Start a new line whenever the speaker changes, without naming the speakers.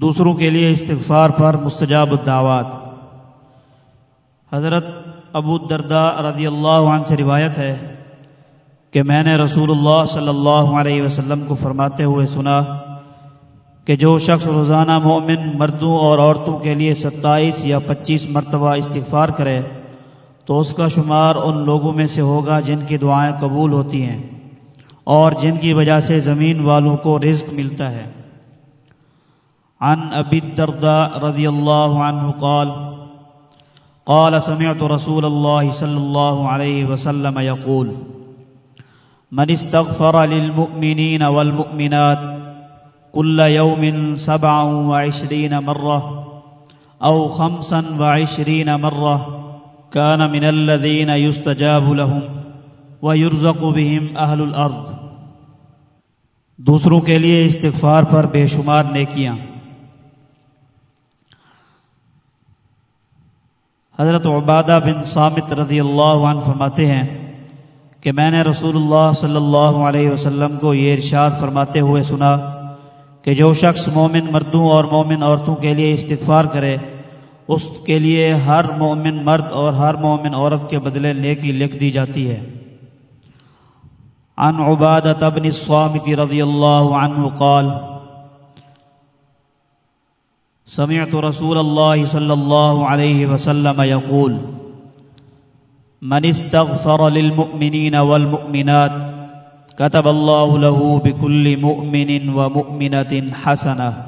دوسروں کے لیے استغفار پر مستجاب الدعوات۔ حضرت ابو الدرداء رضی اللہ عنہ سے روایت ہے کہ میں نے رسول اللہ صلی اللہ علیہ وسلم کو فرماتے ہوئے سنا کہ جو شخص روزانہ مومن مردوں اور عورتوں کے لیے ستائیس یا پچیس مرتبہ استغفار کرے تو اس کا شمار ان لوگوں میں سے ہوگا جن کی دعائیں قبول ہوتی ہیں اور جن کی وجہ سے زمین والوں کو رزق ملتا ہے۔ عن ابی الدرداء رضی اللہ عنہ قال قال سمعت رسول الله صلى الله عليه وسلم يقول، من استغفر للمؤمنين والمؤمنات كل يوم سبعا وعشرين مرة أو خمسا وعشرين مرة كان من الذين يستجاب لهم ويرزق بهم أهل الأرض. دوسروں کے لیے استغفار پر بے شمار نیکیاں۔ حضرت عبادہ بن سامت رضی اللہ عنہ فرماتے ہیں کہ میں نے رسول اللہ صلی اللہ علیہ وسلم کو یہ ارشاد فرماتے ہوئے سنا کہ جو شخص مومن مردوں اور مومن عورتوں کے لیے استغفار کرے، اس کے لیے ہر مومن مرد اور ہر مومن عورت کے بدلے نیکی لکھ دی جاتی ہے۔ عن عبادت بن الصامت رضی اللہ عنہ قال سمعت رسول الله صلى الله عليه وسلم يقول من استغفر للمؤمنين والمؤمنات كتب الله له بكل مؤمن ومؤمنة حسنة.